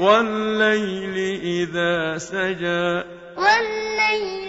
وَاللَّيْلِ إِذَا سَجَىٰ. وَاللَّيْلِ